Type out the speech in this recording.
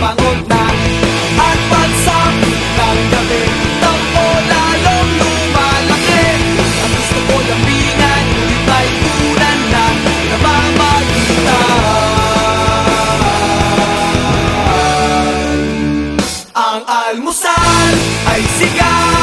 Pagod na. At pansak ng gabi Tampo lalong lumalaki gusto ko lapinan Ngunit ay tunan na Ang almusal ay sigaw